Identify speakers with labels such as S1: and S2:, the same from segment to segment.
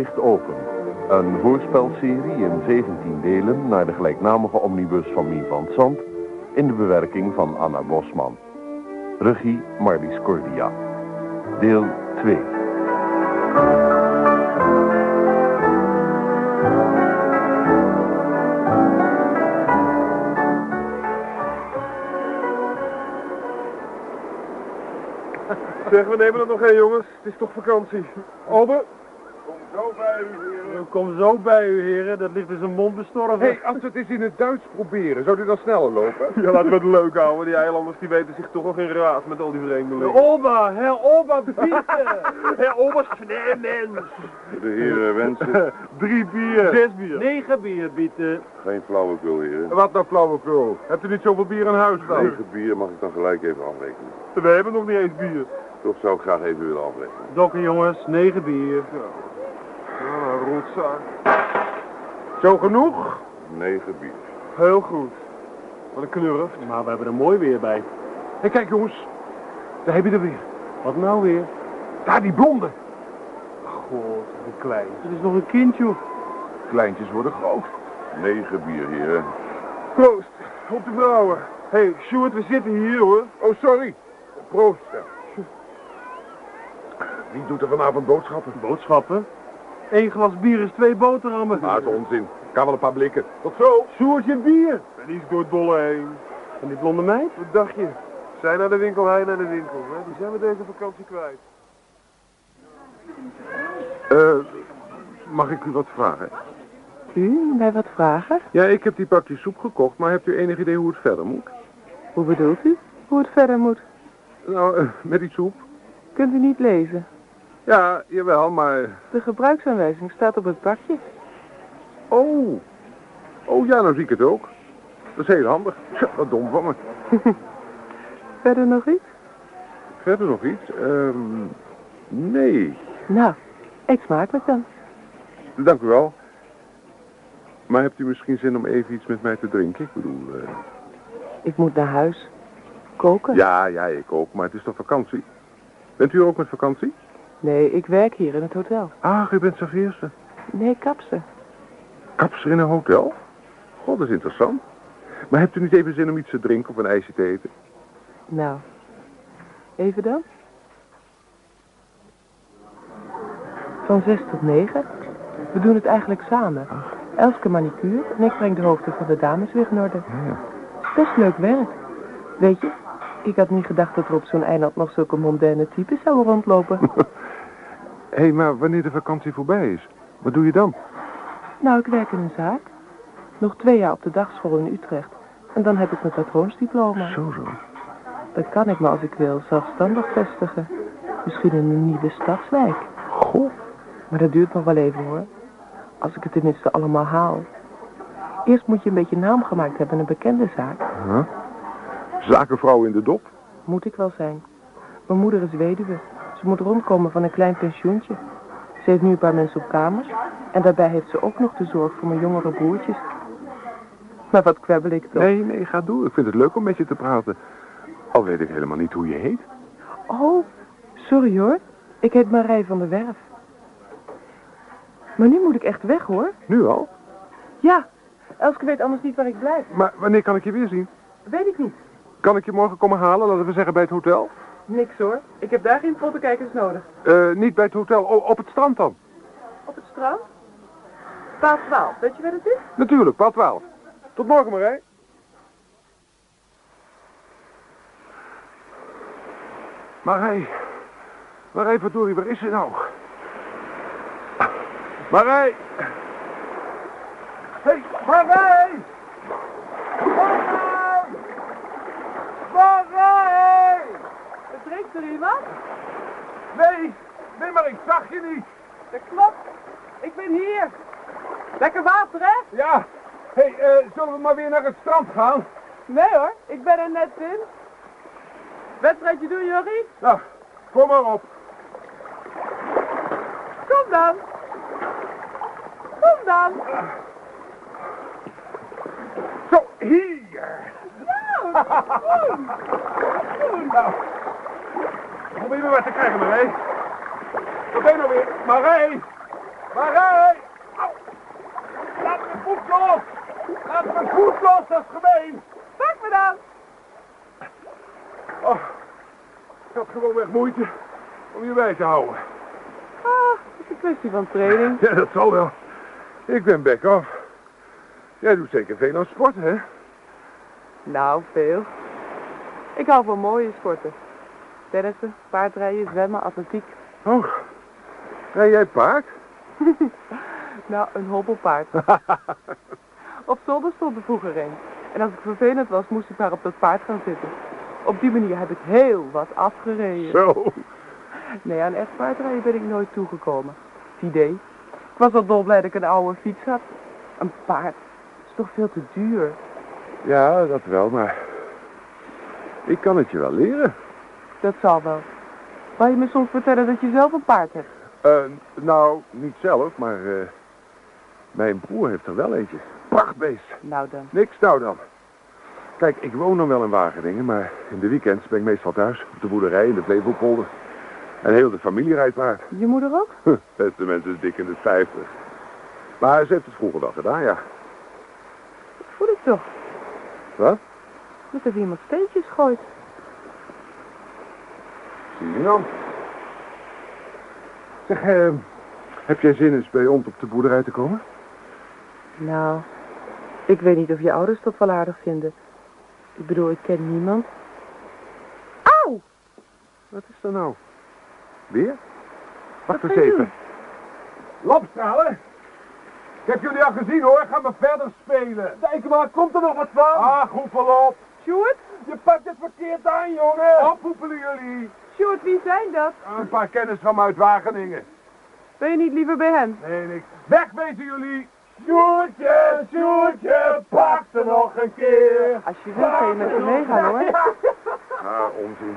S1: ligt open. Een voorspelserie in 17 delen naar de gelijknamige omnibus van Mien van Zand... in de bewerking van Anna Bosman. Regie Marlies Cordia. Deel 2.
S2: Zeg, we nemen er nog geen jongens. Het is toch vakantie. Albert?
S3: Kom zo bij u, heren.
S2: Kom zo bij u, heren. Dat ligt in zijn mond bestorven.
S3: Hé, hey, als we het eens in het Duits proberen, zou u dan sneller lopen?
S2: Ja, laten we het leuk houden. Die eilanders die weten zich toch al geen raad met al die vreemdelingen.
S4: Oba, Herr Oba, bitte.
S2: Herr nee, mens.
S3: De heren wensen.
S2: Drie bier. Zes bier.
S4: Negen bier, bitte.
S3: Geen flauwekul, heren.
S2: Wat nou flauwekul? Hebt u niet zoveel bier in huis staan?
S3: Negen bier mag ik dan gelijk even afrekenen.
S2: We hebben nog niet eens bier.
S3: Toch zou ik graag even willen afrekenen.
S4: Dokken jongens, negen bier.
S2: Ja, Zo genoeg?
S3: Negen bier.
S2: Heel goed. Wat een knurft.
S4: Maar we hebben er mooi weer bij.
S2: Hé, kijk jongens. Daar heb je er weer.
S4: Wat nou weer?
S2: Daar, die blonde. God, een klein.
S4: Het is nog een kindje.
S2: Kleintjes worden groot.
S3: Negen bier, heren.
S2: Proost, op de vrouwen. Hé, hey, Sjoerd, we zitten hier hoor.
S3: Oh, sorry. Proost. Wie doet er vanavond boodschappen?
S4: Boodschappen? Eén glas bier is twee boterhammen.
S3: Dat is onzin. Kan wel een paar blikken. Tot zo.
S4: Sjoerdje bier.
S2: En die is door het dolle heen.
S4: En die blonde meid?
S2: Wat dacht je? Zij naar de winkel, hij naar de winkel. Hè? Die zijn we deze vakantie kwijt.
S3: Eh, mag ik u wat vragen?
S5: U, mij wat vragen?
S3: Ja, ik heb die pakjes soep gekocht, maar hebt u enig idee hoe het verder moet?
S5: Hoe bedoelt u? Hoe het verder moet?
S3: Nou, eh, met die soep?
S5: Kunt u niet lezen?
S3: Ja, jawel, maar...
S5: De gebruiksaanwijzing staat op het pakje.
S3: Oh. Oh ja, nou zie ik het ook. Dat is heel handig. Tja, wat dom van me.
S5: Verder nog iets?
S3: Verder nog iets? Ehm nee.
S5: Nou, eet smakelijk dan.
S3: Dank u wel. Maar hebt u misschien zin om even iets met mij te drinken? Ik bedoel... eh,
S5: Ik moet naar huis. Koken?
S3: Ja, ja, ik ook, maar het is toch vakantie? Bent u ook met vakantie?
S5: Nee, ik werk hier in het hotel.
S3: Ah, u bent serveerster.
S5: Nee, kapster.
S3: Kapster in een hotel? God, dat is interessant. Maar hebt u niet even zin om iets te drinken of een ijsje te eten?
S5: Nou, even dan? Van zes tot negen. We doen het eigenlijk samen. Elske manicure en ik breng de hoofden van de dames weer in orde.
S3: Ja.
S5: Best leuk werk. Weet je, ik had niet gedacht dat er op zo'n eiland nog zulke mondaine types zouden rondlopen.
S3: Hé, hey, maar wanneer de vakantie voorbij is, wat doe je dan?
S5: nou, ik werk in een zaak. Nog twee jaar op de dagschool in Utrecht. En dan heb ik mijn patroonsdiploma.
S3: Zo, zo.
S5: Dan kan ik me als ik wil zelfstandig vestigen. Misschien in een nieuwe stadswijk.
S3: Goh.
S5: Maar dat duurt nog wel even hoor. Als ik het tenminste allemaal haal. Eerst moet je een beetje naam gemaakt hebben in een bekende zaak.
S3: Huh? Zakenvrouw in de dop?
S5: Moet ik wel zijn. Mijn moeder is weduwe. Ze moet rondkomen van een klein pensioentje. Ze heeft nu een paar mensen op kamers. En daarbij heeft ze ook nog de zorg voor mijn jongere broertjes. Maar wat kwebbel ik toch?
S3: Nee, nee, ga door. Ik vind het leuk om met je te praten. Al weet ik helemaal niet hoe je heet.
S5: Oh, sorry hoor. Ik heet Marij van der Werf. Maar nu moet ik echt weg hoor.
S3: Nu al?
S5: Ja, Elske weet anders niet waar ik blijf.
S3: Maar wanneer kan ik je weer zien?
S5: Weet ik niet.
S3: Kan ik je morgen komen halen, laten we zeggen bij het hotel?
S5: Niks hoor. Ik heb daar geen pottenkijkers nodig.
S3: Eh, niet bij het hotel, oh, op het strand dan.
S5: Op het strand? Paal 12. Weet je waar het is?
S3: Natuurlijk, paal 12. Tot morgen, Marij. Marij. Marij, verdorie, waar is ze nou? Marij! Hé, hey! Marij! Marij!
S5: Er iemand?
S3: Nee, nee, maar ik zag je niet.
S5: Dat klopt. Ik ben hier. Lekker water, hè?
S3: Ja. Hé, hey, eh, zullen we maar weer naar het strand gaan?
S5: Nee hoor, ik ben er net in. Wedstrijdje doen, Jorrie?
S3: Nou, kom maar op.
S5: Kom dan. Kom dan.
S3: Zo, hier.
S5: Nou, kom.
S3: Nou, probeer me wat te krijgen, Marij. Wat ben je nou weer? Marij!
S2: Marij! Au! Laat mijn voet los! Laat mijn voet los, dat is gemeen!
S5: Pak me dan!
S2: Oh, ik had gewoon weg moeite om je bij te houden.
S5: Ah, het is een kwestie van training.
S3: Ja, dat zal wel. Ik ben back off. Jij doet zeker veel aan sporten, hè?
S5: Nou, veel. Ik hou van mooie sporten. Tennissen, paardrijden, zwemmen, atletiek.
S3: Oh, rij jij paard?
S5: Nou, een hobbelpaard. Op zolder stond er vroeger een. En als ik vervelend was, moest ik maar op dat paard gaan zitten. Op die manier heb ik heel wat afgereden.
S3: Zo.
S5: Nee, aan echt paardrijden ben ik nooit toegekomen. Het idee. Ik was al dolblij dat ik een oude fiets had. Een paard. is toch veel te duur.
S3: Ja, dat wel, maar... Ik kan het je wel leren.
S5: Dat zal wel. Wou je me soms vertellen dat je zelf een paard hebt?
S3: Eh, nou, niet zelf, maar... eh, mijn broer heeft er wel eentje. Prachtbeest.
S5: Nou dan.
S3: Niks nou dan. Kijk, ik woon dan wel in Wageningen, maar in de weekends ben ik meestal thuis. Op de boerderij in de Flevopolder. En heel de familie rijdt paard.
S5: Je moeder ook?
S3: Huh, Beste mensen is dik in de 50. Maar ze heeft het vroeger wel gedaan, ja.
S5: Dat voel ik toch.
S3: Wat?
S5: Dat er iemand steentjes gooit.
S3: Zie je dan? Zeg, eh, heb jij zin eens bij ons op de boerderij te komen?
S5: Nou, ik weet niet of je ouders dat wel aardig vinden. Ik bedoel, ik ken niemand. Auw!
S3: Wat is er nou? Weer? Wacht
S5: Wat
S3: eens even.
S2: Lapstralen! Ik heb jullie al gezien hoor, ga maar verder spelen. Kijk maar, komt er nog wat van? Ah, hoepel op.
S5: Sjoerd?
S2: Je pakt het verkeerd aan, jongen. Ophoepelen jullie.
S5: Sjoerd, wie zijn dat?
S2: Een paar kennis van me uit Wageningen.
S5: Ben je niet liever bij hen?
S2: Nee, niks. Wegwezen jullie. Sjoertje, Sjoertje, pak ze nog een keer.
S5: Als je wilt, kan je met ze meegaan hoor.
S3: Ah, onzin.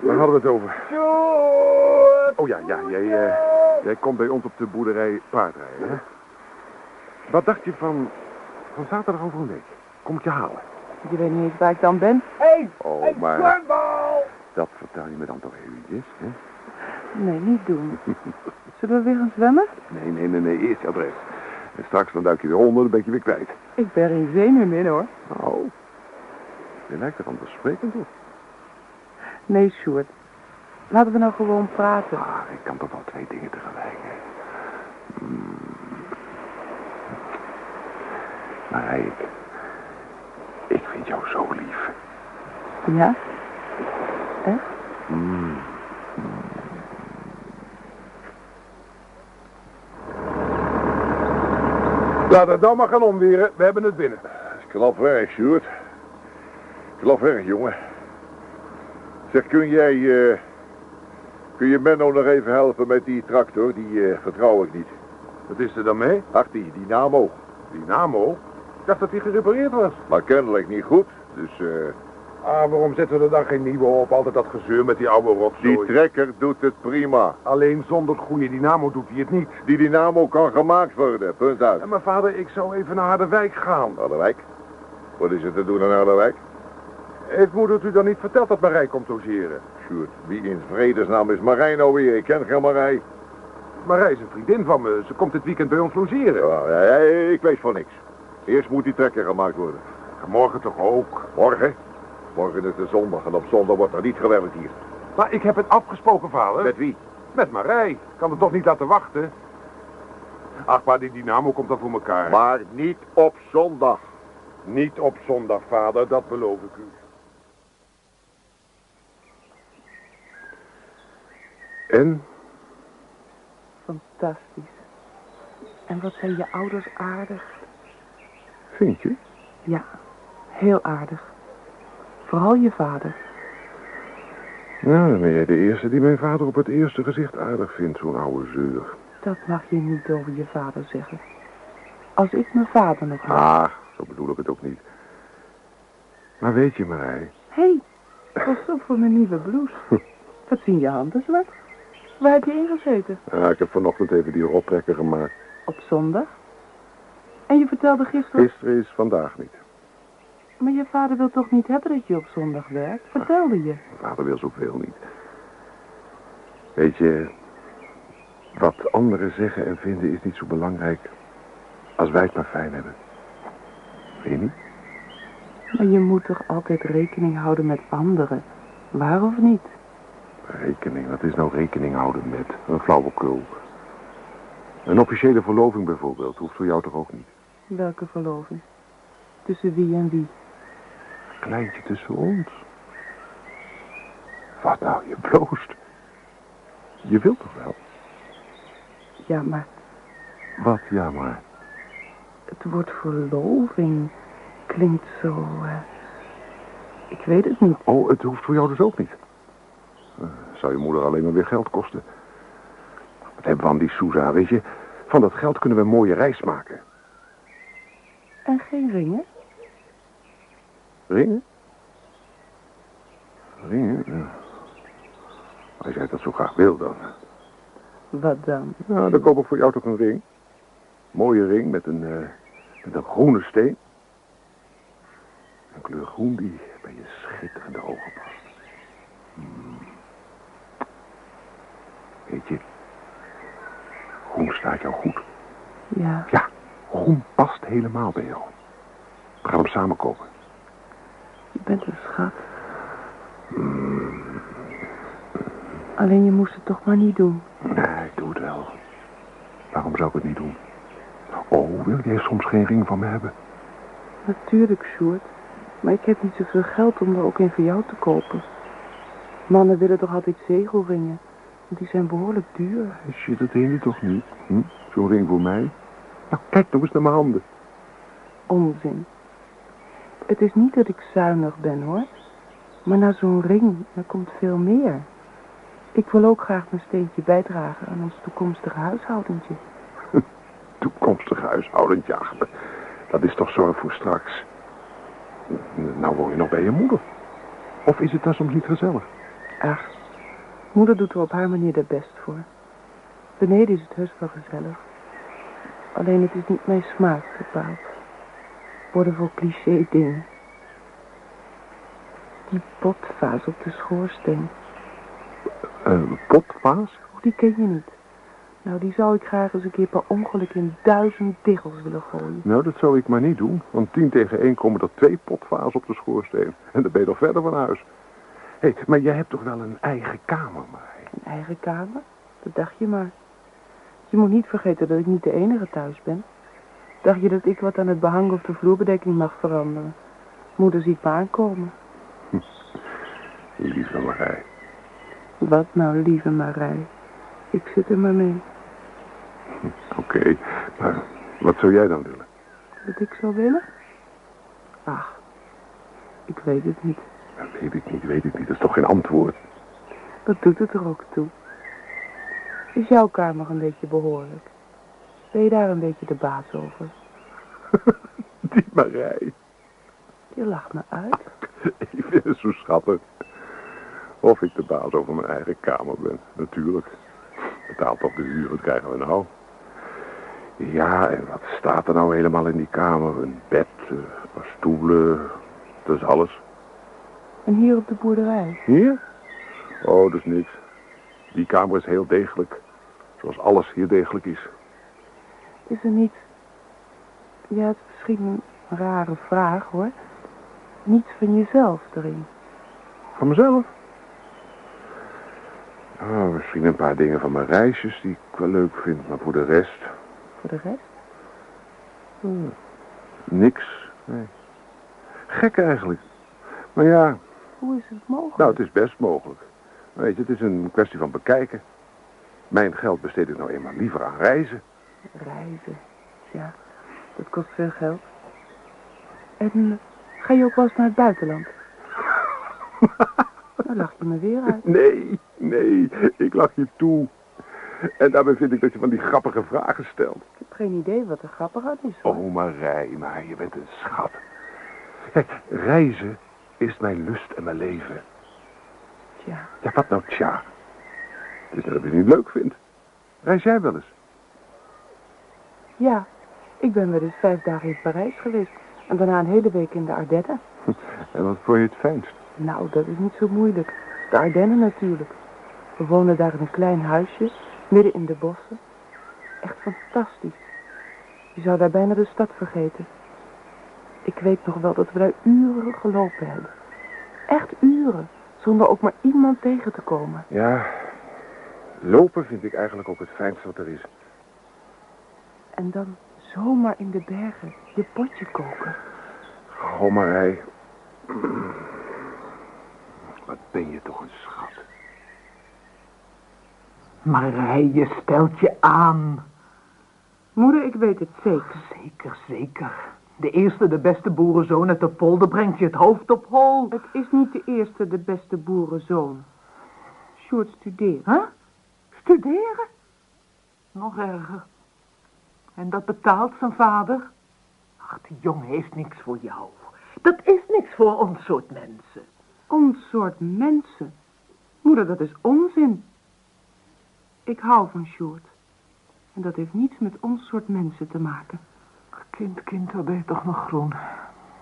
S3: Waar hadden we het over?
S2: Sjoerd.
S3: Oh ja, ja, jij, eh, jij komt bij ons op de boerderij paardrijden, hè? Wat dacht je van, van zaterdag over een week? Kom ik je halen?
S5: Je weet niet eens waar ik dan ben.
S2: Hé,
S3: Oh,
S2: hey,
S3: maar
S2: zwembal.
S3: Dat vertel je me dan toch eventjes, hè?
S5: Nee, niet doen. Zullen we weer gaan zwemmen?
S3: Nee, nee, nee, nee, eerst je adres. En straks dan duik je weer onder, dan ben je weer kwijt.
S5: Ik ben er geen zenuwen in hoor.
S3: Nou, je lijkt er vanzelfsprekend op.
S5: Nee, Sjoerd. Laten we nou gewoon praten.
S3: Ah, ik kan toch wel twee dingen tegelijk, hè? Hmm. Maar ik... Ik vind jou zo lief.
S5: Ja? Echt?
S3: Mm.
S2: Laat het dan maar gaan omweren. We hebben het binnen.
S3: Knap werk, Sjoerd. Knap werk, jongen. Zeg, kun jij... eh, kun je Menno nog even helpen met die tractor? Die eh, vertrouw ik niet.
S2: Wat is er dan mee?
S3: Ach, die Dynamo.
S2: Dynamo? Ik dacht dat die gerepareerd was.
S3: Maar kennelijk niet goed. Dus eh,
S2: Ah, waarom zetten we er dan geen nieuwe op? Altijd dat gezeur met die oude
S3: die
S2: rotzooi.
S3: trekker doet het prima.
S2: Alleen zonder goede dynamo doet hij het niet.
S3: Die Dynamo kan gemaakt worden. Punt uit.
S2: En mijn vader, ik zou even naar Harderwijk gaan.
S3: Harderwijk? Wat is er te doen aan Harderwijk?
S2: Heeft moeder u dan niet verteld dat Marij komt logeren?
S3: Sjoerd, wie in vredesnaam is Marij nou weer? Ik ken geen Marij.
S2: Marij is een vriendin van me. Ze komt dit weekend bij ons logeren.
S3: Ja, ja, ja, ik weet van niks. Eerst moet die trekker gemaakt worden.
S2: Morgen toch ook?
S3: Morgen? Morgen is de zondag en op zondag wordt er niet gewerkt hier.
S2: Maar ik heb het afgesproken, vader.
S3: Met wie?
S2: Met Marij. Ik kan het toch niet laten wachten? Ach, maar die dynamo komt dan voor elkaar.
S3: Maar niet op zondag.
S2: Niet op zondag, vader. Dat beloof ik u.
S3: En?
S5: Fantastisch. En wat zijn je ouders aardig.
S3: Vind je?
S5: Ja, heel aardig. Vooral je vader.
S3: Nou, dan ben jij de eerste die mijn vader op het eerste gezicht aardig vindt, zo'n oude zeur.
S5: Dat mag je niet over je vader zeggen. Als ik mijn vader nog had.
S3: Ah, zo bedoel ik het ook niet. Maar weet je, Marij,
S5: Hé, hey, pas op voor mijn nieuwe blouse. Wat zien je handen zwart? Waar heb je ingezeten?
S3: ja, ik heb vanochtend even die rottrekker gemaakt.
S5: Op zondag? En je vertelde gisteren...
S3: Gisteren is vandaag niet.
S5: Maar je vader wil toch niet hebben dat je op zondag werkt? Vertelde je.
S3: Mijn vader wil zoveel niet. Weet je, Wat anderen zeggen en vinden is niet zo belangrijk als wij het maar fijn hebben. Vind je niet?
S5: Maar je moet toch altijd rekening houden met anderen. Waar of niet?
S3: Rekening, wat is nou rekening houden met? Een flauwekul. Een officiële verloving bijvoorbeeld, hoeft voor jou toch ook niet?
S5: Welke verloving? Tussen wie en wie?
S3: Kleintje tussen ons. Wat nou, je bloost. Je wilt toch wel?
S5: Ja, maar
S3: Wat, ja maar.
S5: het woord verloving klinkt zo... eh, ik weet het niet.
S3: Oh, het hoeft voor jou dus ook niet. Eh, zou je moeder alleen maar weer geld kosten. Wat hebben we aan die Sousa, weet je? Van dat geld kunnen we een mooie reis maken.
S5: En geen ringen?
S3: Ringen? Ringen? Als jij dat zo graag wil, dan...
S5: Wat dan?
S3: Nou, dan koop ik voor jou toch een ring. Mooie ring met een, eh, met een groene steen. Een kleur groen die bij je schitterende ogen past. Hmm. Weet je, groen staat jou goed.
S5: Ja,
S3: Ja, groen past helemaal bij jou. We gaan hem samen kopen.
S5: Je bent een schat. Alleen je moest het toch maar niet doen.
S3: Nee, ik doe het wel. Waarom zou ik het niet doen? Oh, wil jij soms geen ring van me hebben?
S5: Natuurlijk, Sjoerd. Maar ik heb niet zoveel geld om er ook een voor jou te kopen. Mannen willen toch altijd zegelringen? Want die zijn behoorlijk duur.
S3: Shit, dat heen je toch niet? Hm? Zo'n ring voor mij? Nou, kijk nog eens naar mijn handen.
S5: Onzin. Het is niet dat ik zuinig ben, hoor. Maar na zo'n ring, er komt veel meer. Ik wil ook graag mijn steentje bijdragen aan ons toekomstige huishoudentje.
S3: Toekomstig huishoudend, ja. Dat is toch zorg voor straks. Nou woon je nog bij je moeder. Of is het daar soms niet gezellig?
S5: Ach, moeder doet er op haar manier de best voor. Beneden is het heus wel gezellig. Alleen het is niet mijn smaak bepaald. Worden voor cliché dingen. Die potvaas op de schoorsteen.
S3: Een potvaas?
S5: Oh, die ken je niet. Nou, die zou ik graag eens een keer per ongeluk in duizend diggels willen gooien.
S3: Nou, dat zou ik maar niet doen. Want tien tegen één komen er twee potvaas op de schoorsteen. En dan ben je nog verder van huis. Hé, hey, maar jij hebt toch wel een eigen kamer, maar.
S5: Een eigen kamer? Dat dacht je maar. Je moet niet vergeten dat ik niet de enige thuis ben. Dacht je dat ik wat aan het behang of de vloerbedekking mag veranderen? Moeder ziet me aankomen.
S3: Lieve Marij.
S5: Wat nou, lieve Marij. Ik zit er maar mee.
S3: Oké, maar wat zou jij dan willen?
S5: Wat ik zou willen? Ach, ik weet het niet.
S3: Dat weet ik niet, weet ik niet. Dat is toch geen antwoord?
S5: Wat doet het er ook toe? Is jouw kamer een beetje behoorlijk? Ben je daar een beetje de baas over?
S3: Die Marij.
S5: Je lacht me uit.
S3: Ik vind het zo schattig. Of ik de baas over mijn eigen kamer ben, natuurlijk. Betaalt toch de huur, wat krijgen we nou? Ja, en wat staat er nou helemaal in die kamer? Een bed, eh, een paar stoelen, dat is alles.
S5: En hier op de boerderij?
S3: Hier? Oh, dat is niks. Die kamer is heel degelijk. Zoals alles hier degelijk is.
S5: Is er niet... Ja, het is misschien een rare vraag, hoor. Niets van jezelf erin.
S3: Van mezelf? Oh, misschien een paar dingen van mijn reisjes die ik wel leuk vind, maar voor de rest...
S5: Voor de rest?
S3: hmm, niks, nee. Gek eigenlijk. Maar ja,
S5: Hoe is het mogelijk?
S3: nou, het is best mogelijk. Weet je, het is een kwestie van bekijken. Mijn geld besteed ik nou eenmaal liever aan reizen.
S5: Reizen. Ja, dat kost veel geld. En eh, ga je ook wel eens naar het buitenland? Dan lach je me weer uit.
S3: Nee, nee, ik lach je toe. En daarbij vind ik dat je van die grappige vragen stelt.
S5: Ik heb geen idee wat er grappig aan is. hoor.
S3: Oh, Marij, maar je bent een schat. Kijk, reizen is mijn lust en mijn leven.
S5: Tja,
S3: Ja, wat nou tja? Het is dat ik het niet leuk vind. Reis jij wel eens?
S5: Ja. Ik ben wel eens vijf dagen in Parijs geweest. En daarna een hele week in de Ardennen.
S3: En wat vond je het fijnst?
S5: Nou, dat is niet zo moeilijk. De Ardennen natuurlijk. We wonen daar in een klein huisje. Midden in de bossen. Echt fantastisch. Je zou daar bijna de stad vergeten. Ik weet nog wel dat we daar uren gelopen hebben. Echt uren. Zonder ook maar iemand tegen te komen.
S3: Ja, lopen vind ik eigenlijk ook het fijnste wat er is.
S5: En dan zomaar in de bergen je potje koken.
S3: Gommerij. Wat ben je toch een schat.
S6: Marij, je stelt je aan.
S5: Moeder, ik weet het zeker.
S6: Zeker, zeker. De eerste, de beste boerenzoon uit de polder brengt je het hoofd op hol.
S5: Het is niet de eerste, de beste boerenzoon. Sjoerd studeert.
S6: Huh? Studeren? Nog erger. En dat betaalt zijn vader? Ach, die jongen heeft niks voor jou. Dat is niks voor ons soort mensen.
S5: Ons soort mensen. Moeder, dat is onzin. Ik hou van Sjoerd. En dat heeft niets met ons soort mensen te maken.
S6: Kind, kind, wat ben je toch nog groen.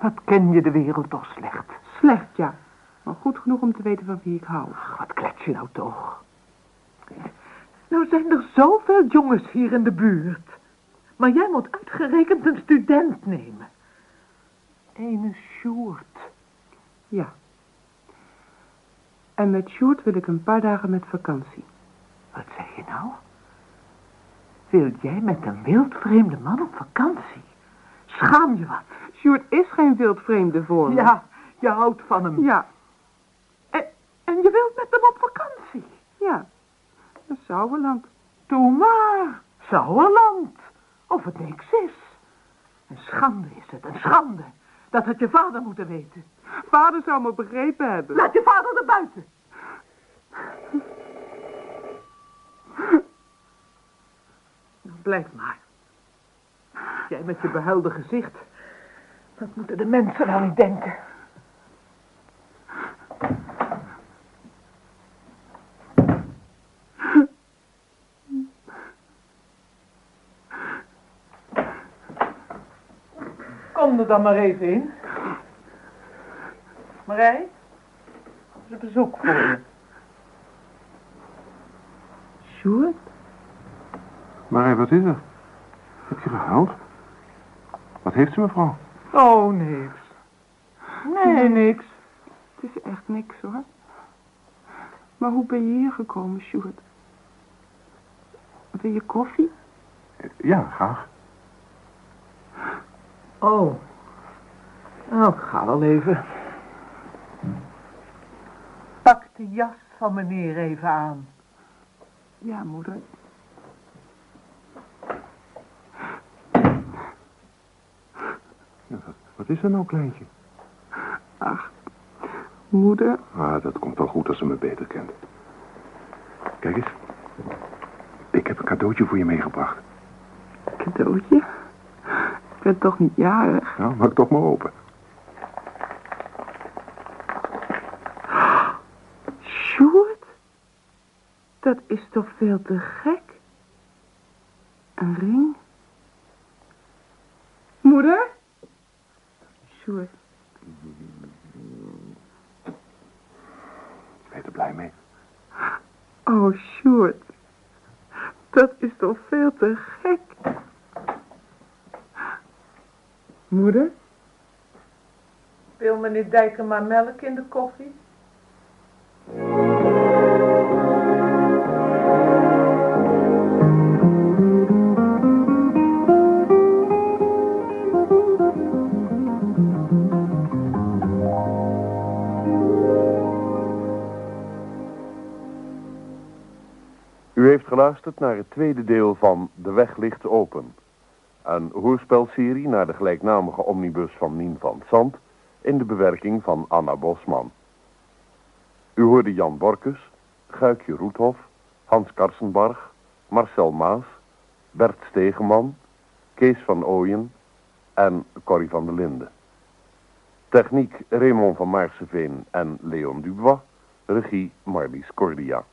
S6: Wat ken je de wereld toch slecht.
S5: Slecht, ja. Maar goed genoeg om te weten van wie ik hou.
S6: Ach, wat klets je nou toch. Nou zijn er zoveel jongens hier in de buurt. Maar jij moet uitgerekend een student nemen. Ene Sjoerd.
S5: Ja. En met Sjoerd wil ik een paar dagen met vakantie.
S6: Wat zeg je nou? Wil jij met een wildvreemde man op vakantie? Schaam je wat?
S5: Sjoerd is geen wildvreemde voor me.
S6: Ja, je houdt van hem.
S5: Ja,
S6: En, en je wilt met hem op vakantie?
S5: ja. Een Sauerland.
S6: Doe maar. Sauerland. Of het niks is. Een schande is het, een schande. Dat had je vader moeten weten.
S5: Vader zou me begrepen hebben.
S6: Laat je vader er buiten. Nou, blijf maar. Jij met je behuilde gezicht. Wat moeten de mensen nou niet denken? Kom er dan maar even in. Marij, er is een bezoek voor je.
S5: Sjoerd?
S3: Maar wat is er? Heb je gehuild? Wat heeft ze, mevrouw?
S6: Oh, niks. Nee, niks.
S5: Het is echt niks hoor. Maar hoe ben je hier gekomen, Sjoerd? Wil je koffie?
S3: Ja, graag.
S6: Oh. Nou, ik ga wel even. Pak de jas van meneer even aan.
S5: Ja, moeder.
S3: Ja, wat, wat is er nou, kleintje?
S5: Ach, moeder.
S3: Ah, dat komt wel goed als ze me beter kent. Kijk eens. Ik heb een cadeautje voor je meegebracht.
S5: Cadeautje? Ik ben toch niet jarig?
S3: Nou, maak toch maar open.
S5: Sjoerd? Dat is toch veel te gek? Een ring? Moeder? Sjoerd,
S3: Ben je er blij mee?
S5: oh Sjoerd. Dat is toch veel te gek? Moeder?
S6: Dijken maar melk in de koffie?
S1: U heeft geluisterd naar het tweede deel van De Weg ligt open. Een hoorspelserie naar de gelijknamige omnibus van Nien van Zand in de bewerking van Anna Bosman. U hoorde Jan Borkus, Guikje Roethof, Hans Karsenbarg, Marcel Maas, Bert Stegeman, Kees van Ooyen en Corrie van der Linden. Techniek Raymond van Maarseveen en Leon Dubois, regie Marlies Cordia.